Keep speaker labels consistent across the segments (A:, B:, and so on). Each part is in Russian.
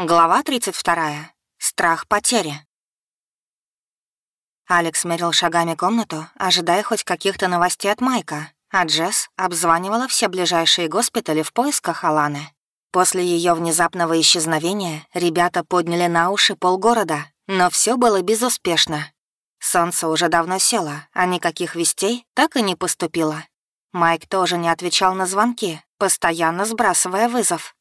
A: Глава 32. Страх потери. Алекс мерил шагами комнату, ожидая хоть каких-то новостей от Майка, а Джесс обзванивала все ближайшие госпитали в поисках Аланы. После ее внезапного исчезновения ребята подняли на уши полгорода, но все было безуспешно. Солнце уже давно село, а никаких вестей так и не поступило. Майк тоже не отвечал на звонки, постоянно сбрасывая вызов.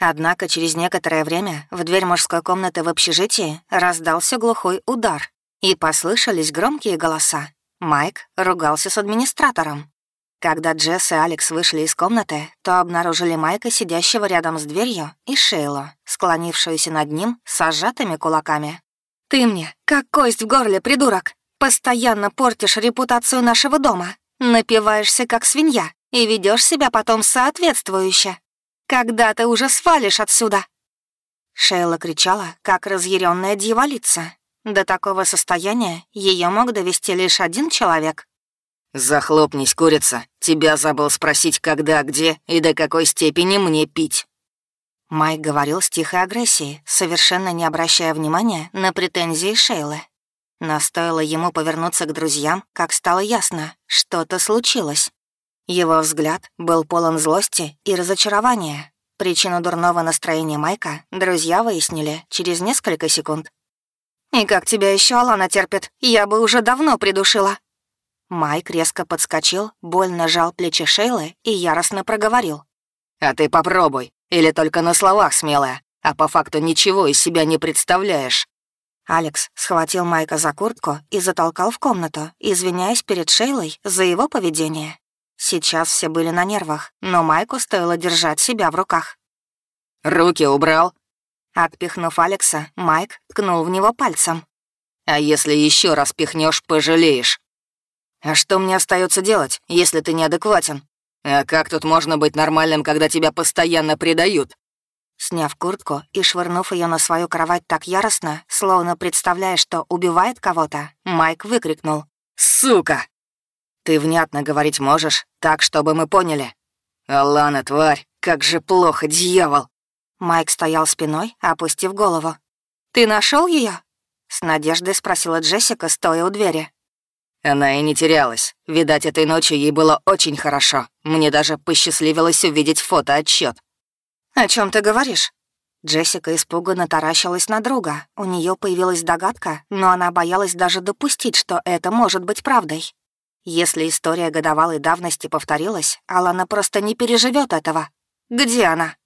A: Однако через некоторое время в дверь мужской комнаты в общежитии раздался глухой удар, и послышались громкие голоса. Майк ругался с администратором. Когда Джесс и Алекс вышли из комнаты, то обнаружили Майка, сидящего рядом с дверью, и Шейлу, склонившуюся над ним с сжатыми кулаками. «Ты мне, как кость в горле, придурок! Постоянно портишь репутацию нашего дома, напиваешься как свинья и ведешь себя потом соответствующе. Когда ты уже свалишь отсюда?» Шейла кричала, как разъяренная дьяволица. До такого состояния ее мог довести лишь один человек.
B: «Захлопнись, курица. Тебя забыл спросить, когда, где и до какой степени мне пить».
A: Майк говорил с тихой агрессией, совершенно не обращая внимания на претензии Шейлы. Но стоило ему повернуться к друзьям, как стало ясно, что-то случилось. Его взгляд был полон злости и разочарования. Причину дурного настроения Майка друзья выяснили через несколько секунд. «И как тебя еще Алана терпит? Я бы уже давно придушила». Майк резко подскочил, больно жал плечи Шейлы и яростно проговорил.
B: «А ты попробуй, или только на словах смелая, а по факту ничего из себя не представляешь».
A: Алекс схватил Майка за куртку и затолкал в комнату, извиняясь перед Шейлой за его поведение. Сейчас все были на нервах, но Майку стоило держать себя в руках.
B: «Руки убрал?»
A: Отпихнув Алекса, Майк ткнул в него пальцем.
B: «А если еще раз пихнешь, пожалеешь». «А что мне остается делать, если ты неадекватен? А как тут можно быть нормальным, когда тебя постоянно предают?»
A: Сняв куртку и швырнув ее на свою кровать так яростно, словно представляя, что убивает кого-то, Майк выкрикнул.
B: «Сука!» Ты внятно говорить можешь, так, чтобы мы поняли. Алана, тварь, как же плохо, дьявол!»
A: Майк стоял спиной, опустив голову. «Ты нашел ее? С надеждой спросила Джессика, стоя у двери.
B: Она и не терялась. Видать, этой ночью ей было очень хорошо. Мне даже посчастливилось увидеть фотоотчет.
A: «О чем ты говоришь?» Джессика испуганно таращилась на друга. У нее появилась догадка, но она боялась даже допустить, что это может быть правдой. Если история годовалой давности повторилась, Алана просто не переживет этого. Где она?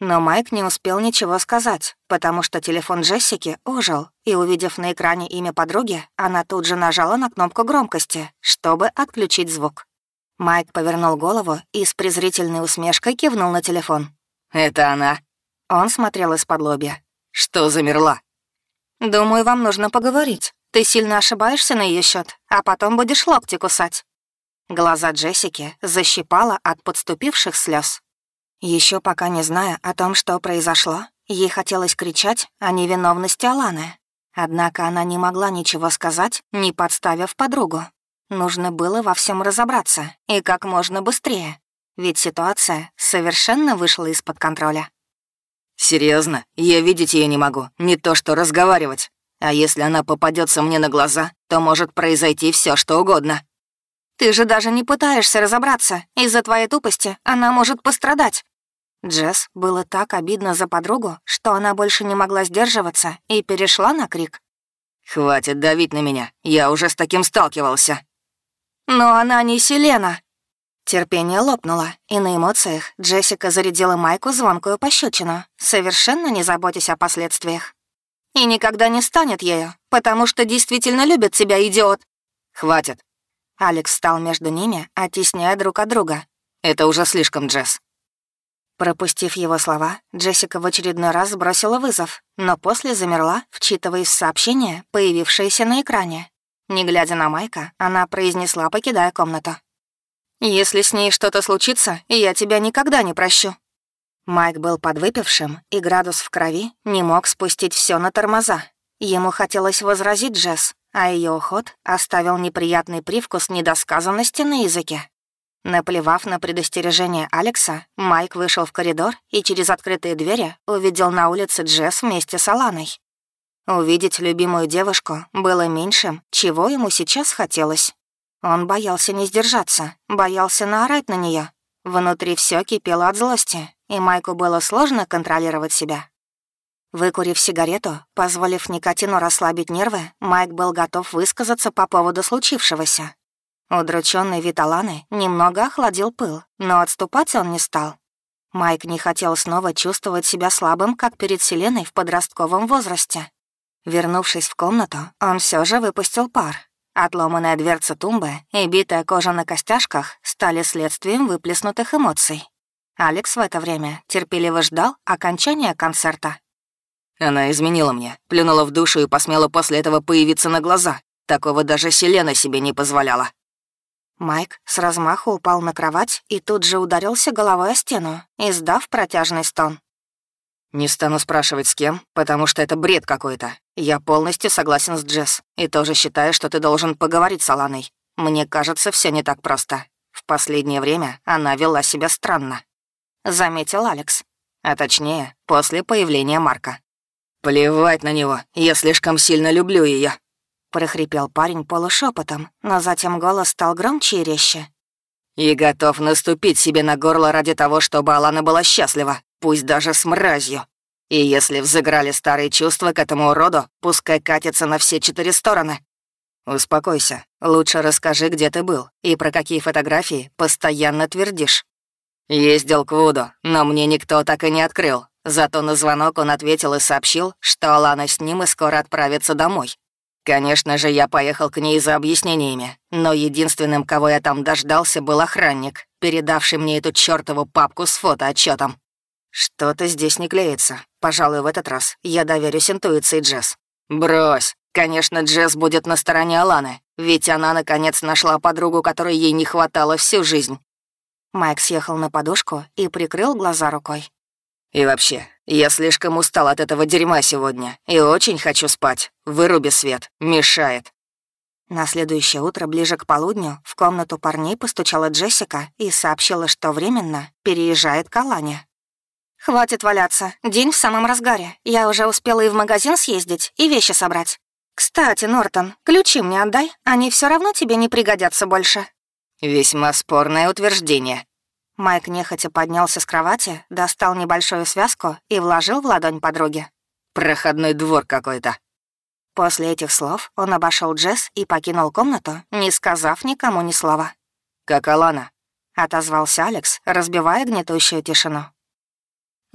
A: Но Майк не успел ничего сказать, потому что телефон Джессики ожил, и, увидев на экране имя подруги, она тут же нажала на кнопку громкости, чтобы отключить звук. Майк повернул голову и с презрительной усмешкой кивнул на телефон.
B: «Это она?»
A: Он смотрел из-под лобья.
B: «Что замерла?»
A: «Думаю, вам нужно поговорить. Ты сильно ошибаешься на ее счет, а потом будешь локти кусать». Глаза Джессики защипала от подступивших слез. Еще пока не зная о том, что произошло, ей хотелось кричать о невиновности Аланы. Однако она не могла ничего сказать, не подставив подругу. Нужно было во всем разобраться, и как можно быстрее, ведь ситуация совершенно вышла из-под контроля.
B: Серьезно, я видеть ее не могу, не то что разговаривать. А если она попадется мне на глаза, то может произойти все, что угодно.
A: Ты же даже не пытаешься разобраться. Из-за твоей тупости она может пострадать. Джесс было так обидно за подругу, что она больше не могла сдерживаться и перешла на крик.
B: «Хватит давить на меня, я уже с таким сталкивался».
A: «Но она не Селена». Терпение лопнуло, и на эмоциях Джессика зарядила Майку звонкую пощечину, совершенно не заботясь о последствиях. И никогда не станет ею, потому что действительно любит тебя, идиот.
B: Хватит.
A: Алекс встал между ними, оттесняя друг от друга.
B: Это уже слишком, Джесс.
A: Пропустив его слова, Джессика в очередной раз сбросила вызов, но после замерла, вчитываясь в сообщение, появившееся на экране. Не глядя на Майка, она произнесла, покидая комнату. «Если с ней что-то случится, я тебя никогда не прощу». Майк был подвыпившим, и градус в крови не мог спустить все на тормоза. Ему хотелось возразить Джесс, а ее уход оставил неприятный привкус недосказанности на языке. Наплевав на предостережение Алекса, Майк вышел в коридор и через открытые двери увидел на улице Джесс вместе с Аланой. Увидеть любимую девушку было меньшим, чего ему сейчас хотелось. Он боялся не сдержаться, боялся наорать на нее. Внутри все кипело от злости, и Майку было сложно контролировать себя. Выкурив сигарету, позволив никотину расслабить нервы, Майк был готов высказаться по поводу случившегося. Удрученный вид немного охладил пыл, но отступать он не стал. Майк не хотел снова чувствовать себя слабым, как перед Селеной в подростковом возрасте. Вернувшись в комнату, он все же выпустил пар. Отломанная дверца тумбы и битая кожа на костяшках стали следствием выплеснутых эмоций. Алекс в это время терпеливо ждал окончания концерта.
B: Она изменила мне, плюнула в душу и посмела после этого появиться на глаза. Такого даже Селена себе не позволяла.
A: Майк с размаху упал на кровать и тут же ударился головой о стену, издав протяжный стон.
B: «Не стану спрашивать, с кем, потому что это бред какой-то. Я полностью согласен с Джесс и тоже считаю, что ты должен поговорить с Аланой. Мне кажется, все не так просто. В последнее время она вела себя странно», — заметил Алекс. А точнее, после появления Марка. «Плевать на него, я слишком сильно люблю ее.
A: прохрипел парень полушепотом, но затем голос стал громче и резче.
B: «И готов наступить себе на горло ради того, чтобы Алана была счастлива, пусть даже с мразью. И если взыграли старые чувства к этому уроду, пускай катится на все четыре стороны. Успокойся, лучше расскажи, где ты был и про какие фотографии постоянно твердишь. Ездил к Вуду, но мне никто так и не открыл. Зато на звонок он ответил и сообщил, что Алана с ним и скоро отправится домой. Конечно же, я поехал к ней за объяснениями, но единственным, кого я там дождался, был охранник, передавший мне эту чёртову папку с фотоотчетом. Что-то здесь не клеится. Пожалуй, в этот раз я доверюсь интуиции Джесс. Брось. Конечно, Джесс будет на стороне Аланы, ведь она, наконец, нашла подругу, которой ей не хватало всю жизнь.
A: Майк съехал на подушку и прикрыл глаза рукой.
B: И вообще, я слишком устал от этого дерьма сегодня и очень хочу спать. Выруби свет, мешает».
A: На следующее утро, ближе к полудню, в комнату парней постучала Джессика и сообщила, что временно переезжает к Алане. «Хватит валяться, день в самом разгаре. Я уже успела и в магазин съездить, и вещи собрать. Кстати, Нортон, ключи мне отдай, они все равно тебе не пригодятся больше».
B: «Весьма спорное утверждение»,
A: Майк нехотя поднялся с кровати, достал небольшую связку и вложил в ладонь подруги.
B: «Проходной двор какой-то».
A: После этих слов он обошел Джесс и покинул комнату, не сказав никому ни слова.
B: «Как Алана?»
A: — отозвался Алекс, разбивая гнетущую тишину.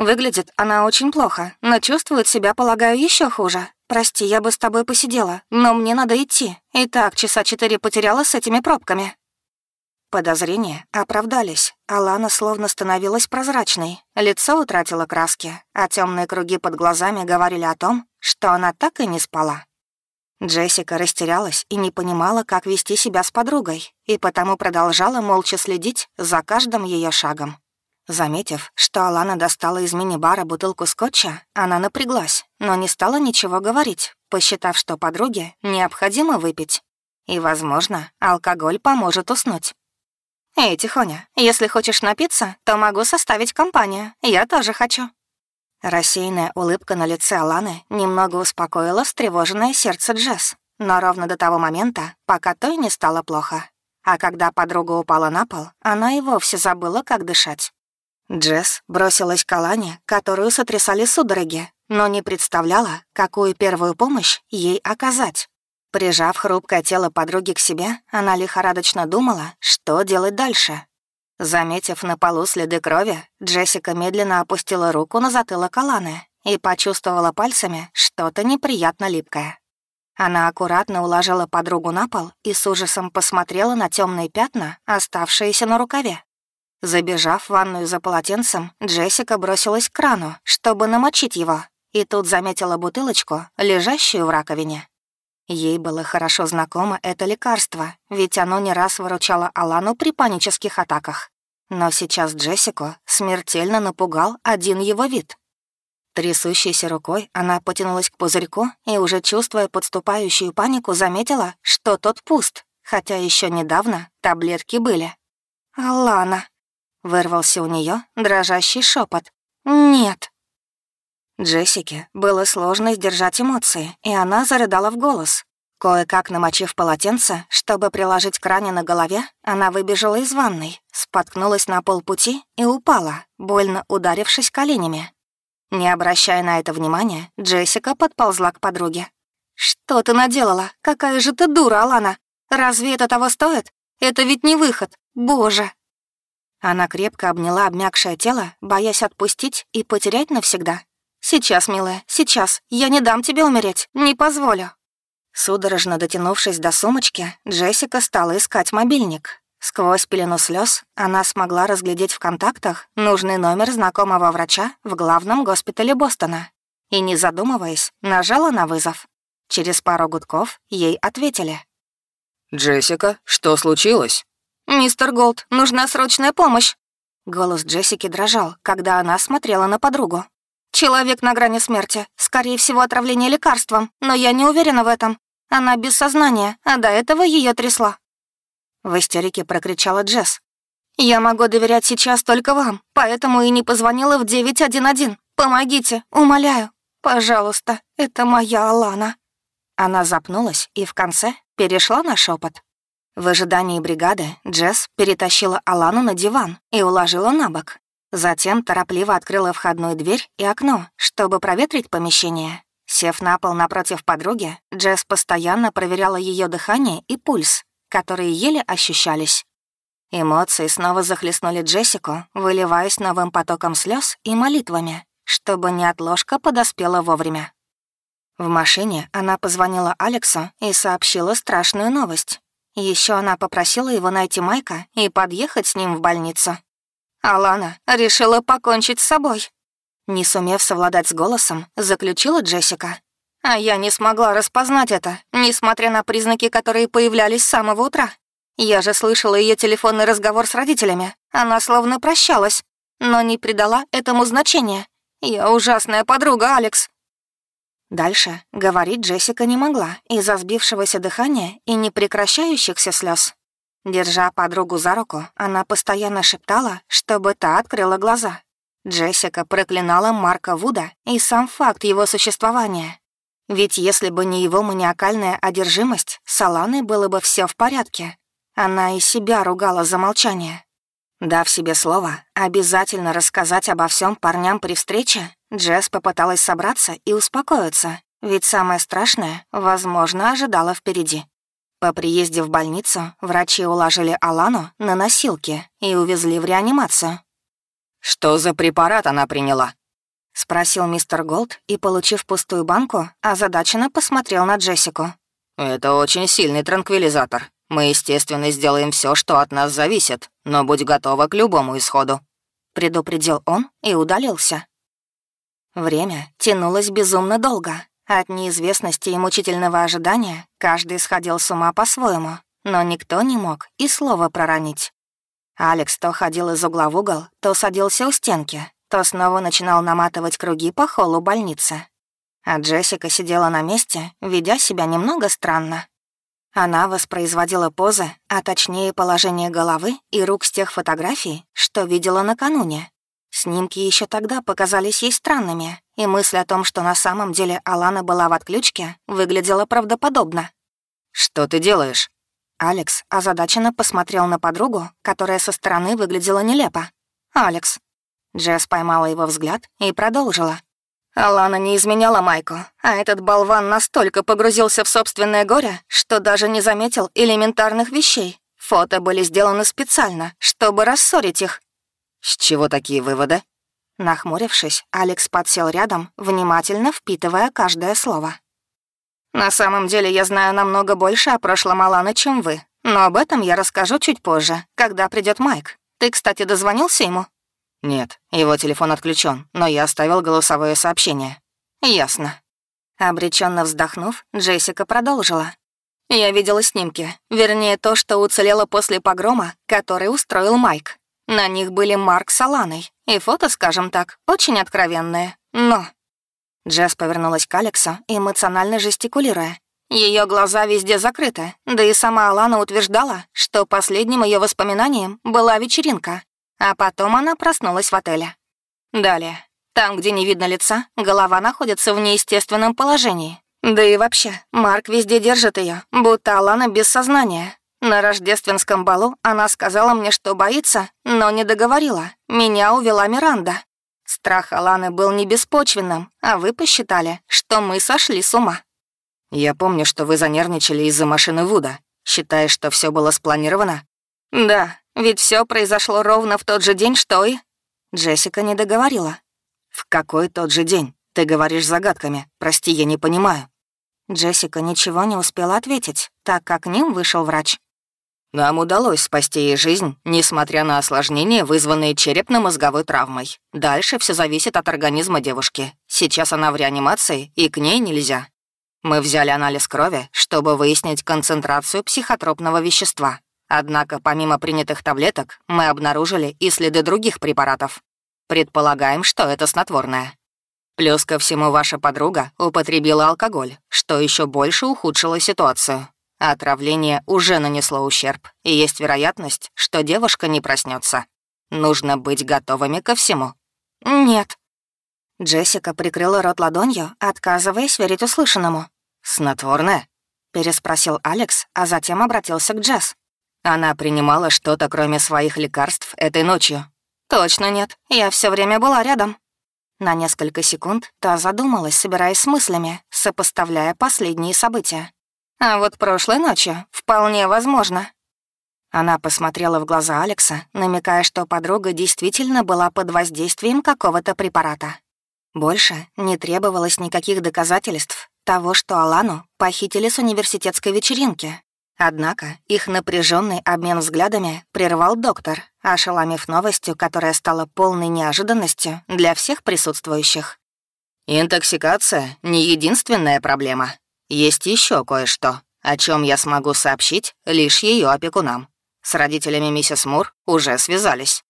A: «Выглядит она очень плохо, но чувствует себя, полагаю, еще хуже. Прости, я бы с тобой посидела, но мне надо идти. И так часа четыре потеряла с этими пробками». Подозрения оправдались. Алана словно становилась прозрачной, лицо утратило краски, а темные круги под глазами говорили о том, что она так и не спала. Джессика растерялась и не понимала, как вести себя с подругой, и потому продолжала молча следить за каждым ее шагом. Заметив, что Алана достала из мини-бара бутылку скотча, она напряглась, но не стала ничего говорить, посчитав, что подруге необходимо выпить. И, возможно, алкоголь поможет уснуть. «Эй, Тихоня, если хочешь напиться, то могу составить компанию. Я тоже хочу». Рассеянная улыбка на лице Аланы немного успокоила встревоженное сердце Джесс, но ровно до того момента, пока той не стало плохо. А когда подруга упала на пол, она и вовсе забыла, как дышать. Джесс бросилась к Алане, которую сотрясали судороги, но не представляла, какую первую помощь ей оказать. Прижав хрупкое тело подруги к себе, она лихорадочно думала, что делать дальше. Заметив на полу следы крови, Джессика медленно опустила руку на затылок Аланы и почувствовала пальцами что-то неприятно липкое. Она аккуратно уложила подругу на пол и с ужасом посмотрела на темные пятна, оставшиеся на рукаве. Забежав в ванную за полотенцем, Джессика бросилась к крану, чтобы намочить его, и тут заметила бутылочку, лежащую в раковине. Ей было хорошо знакомо это лекарство, ведь оно не раз выручало Алану при панических атаках. Но сейчас Джессику смертельно напугал один его вид. Трясущейся рукой она потянулась к пузырьку и, уже чувствуя подступающую панику, заметила, что тот пуст, хотя еще недавно таблетки были. Алана!» — вырвался у нее дрожащий шепот. «Нет!» Джессике было сложно сдержать эмоции, и она зарыдала в голос. Кое-как намочив полотенце, чтобы приложить к ране на голове, она выбежала из ванной, споткнулась на полпути и упала, больно ударившись коленями. Не обращая на это внимания, Джессика подползла к подруге. «Что ты наделала? Какая же ты дура, Алана! Разве это того стоит? Это ведь не выход, боже!» Она крепко обняла обмякшее тело, боясь отпустить и потерять навсегда. «Сейчас, милая, сейчас. Я не дам тебе умереть. Не позволю». Судорожно дотянувшись до сумочки, Джессика стала искать мобильник. Сквозь пелену слез она смогла разглядеть в контактах нужный номер знакомого врача в главном госпитале Бостона. И, не задумываясь, нажала на вызов. Через пару гудков ей ответили.
B: «Джессика, что случилось?»
A: «Мистер Голд, нужна срочная помощь!» Голос Джессики дрожал, когда она смотрела на подругу. «Человек на грани смерти. Скорее всего, отравление лекарством, но я не уверена в этом. Она без сознания, а до этого ее трясло». В истерике прокричала Джесс. «Я могу доверять сейчас только вам, поэтому и не позвонила в 911. Помогите, умоляю. Пожалуйста, это моя Алана». Она запнулась и в конце перешла на шепот. В ожидании бригады Джесс перетащила Алану на диван и уложила на бок. Затем торопливо открыла входную дверь и окно, чтобы проветрить помещение. Сев на пол напротив подруги, Джесс постоянно проверяла ее дыхание и пульс, которые еле ощущались. Эмоции снова захлестнули Джессику, выливаясь новым потоком слез и молитвами, чтобы неотложка подоспела вовремя. В машине она позвонила Алексу и сообщила страшную новость. Еще она попросила его найти Майка и подъехать с ним в больницу. Алана решила покончить с собой. Не сумев совладать с голосом, заключила Джессика. А я не смогла распознать это, несмотря на признаки, которые появлялись с самого утра. Я же слышала ее телефонный разговор с родителями. Она словно прощалась, но не придала этому значения. Я ужасная подруга, Алекс. Дальше говорить Джессика не могла из-за сбившегося дыхания и непрекращающихся слез. Держа подругу за руку, она постоянно шептала, чтобы та открыла глаза. Джессика проклинала Марка Вуда и сам факт его существования. Ведь если бы не его маниакальная одержимость, с Аланой было бы все в порядке. Она и себя ругала за молчание. Дав себе слово обязательно рассказать обо всем парням при встрече, Джесс попыталась собраться и успокоиться, ведь самое страшное, возможно, ожидало впереди. По приезде в больницу врачи уложили Алану на носилки и увезли в реанимацию.
B: «Что за препарат она приняла?»
A: — спросил мистер Голд и, получив пустую банку, озадаченно посмотрел на Джессику.
B: «Это очень сильный транквилизатор. Мы, естественно, сделаем все, что от нас зависит, но будь готова к любому исходу», — предупредил он и удалился. Время тянулось безумно долго, от неизвестности и мучительного ожидания каждый сходил с ума по-своему, но никто не мог и слова проронить. Алекс то ходил из угла в угол, то садился у стенки, то снова начинал наматывать круги по холлу больницы. А Джессика сидела на месте, ведя себя немного странно. Она воспроизводила позы, а точнее положение головы и рук с тех фотографий, что видела накануне. Снимки еще тогда показались ей странными, и мысль о том, что на самом деле Алана была в отключке, выглядела правдоподобно. «Что ты делаешь?»
A: Алекс озадаченно посмотрел на подругу, которая со стороны выглядела нелепо. «Алекс». Джесс поймала его взгляд и продолжила. Алана не изменяла Майку, а этот болван настолько погрузился в собственное горе, что даже не заметил элементарных вещей. Фото были сделаны специально, чтобы рассорить их.
B: «С чего такие выводы?»
A: Нахмурившись, Алекс подсел рядом, внимательно впитывая каждое слово. «На самом деле я знаю намного больше о прошлом Алана, чем вы, но об этом я расскажу чуть позже, когда придет Майк. Ты, кстати, дозвонился ему?»
B: «Нет, его телефон отключен, но я оставил голосовое сообщение».
A: «Ясно». Обреченно вздохнув, Джессика продолжила. «Я видела снимки, вернее, то, что уцелело после погрома, который устроил Майк. На них были Марк с Аланой, и фото, скажем так, очень откровенные. Но...» Джесс повернулась к Алексу, эмоционально жестикулируя. Ее глаза везде закрыты, да и сама Алана утверждала, что последним ее воспоминанием была вечеринка, а потом она проснулась в отеле. Далее. Там, где не видно лица, голова находится в неестественном положении. Да и вообще, Марк везде держит ее, будто Алана без сознания. На рождественском балу она сказала мне, что боится, но не договорила. Меня увела Миранда. Страх Аланы был не беспочвенным, а вы посчитали, что мы сошли с ума.
B: Я помню, что вы занервничали из-за машины Вуда. Считаешь, что все было спланировано?
A: Да, ведь все произошло ровно в тот же день, что и... Джессика не договорила.
B: В какой тот же день? Ты говоришь загадками. Прости, я не понимаю.
A: Джессика ничего не успела ответить, так как к ним вышел врач.
B: Нам удалось спасти ей жизнь, несмотря на осложнения, вызванные черепно-мозговой травмой. Дальше все зависит от организма девушки. Сейчас она в реанимации, и к ней нельзя. Мы взяли анализ крови, чтобы выяснить концентрацию психотропного вещества. Однако, помимо принятых таблеток, мы обнаружили и следы других препаратов. Предполагаем, что это снотворное. Плюс ко всему, ваша подруга употребила алкоголь, что еще больше ухудшило ситуацию. Отравление уже нанесло ущерб, и есть вероятность, что девушка не проснется. Нужно быть готовыми ко всему.
A: Нет. Джессика прикрыла рот ладонью, отказываясь верить услышанному.
B: «Снотворное?» — переспросил Алекс, а затем обратился к Джесс. Она принимала что-то, кроме своих лекарств, этой ночью.
A: «Точно нет. Я все время была рядом». На несколько секунд та задумалась, собираясь с мыслями, сопоставляя последние события. А вот прошлой ночью вполне возможно. Она посмотрела в глаза Алекса, намекая, что подруга действительно была под воздействием какого-то препарата. Больше не требовалось никаких доказательств того, что Алану похитили с университетской вечеринки. Однако их напряженный обмен взглядами прервал доктор, ошеломив новостью, которая стала полной неожиданностью для всех присутствующих.
B: «Интоксикация — не единственная проблема», есть еще кое-что, о чем я смогу сообщить лишь ее опекунам. С родителями миссис Мур уже связались.